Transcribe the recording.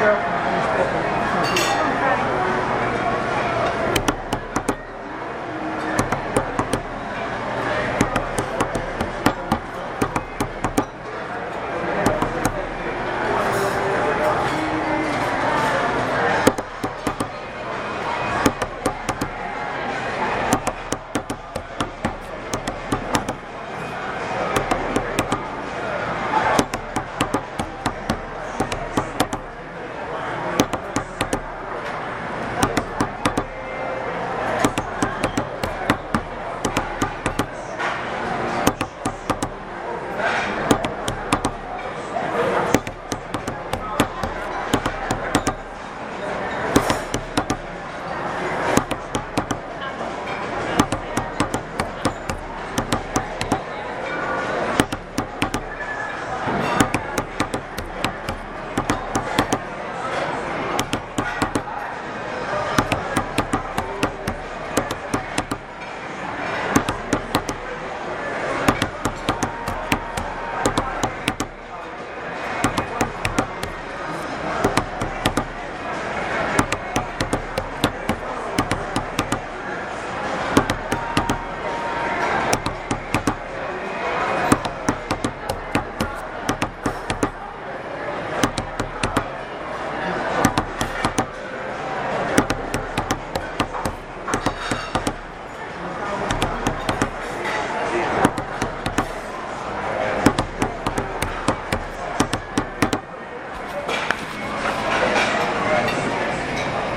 campo,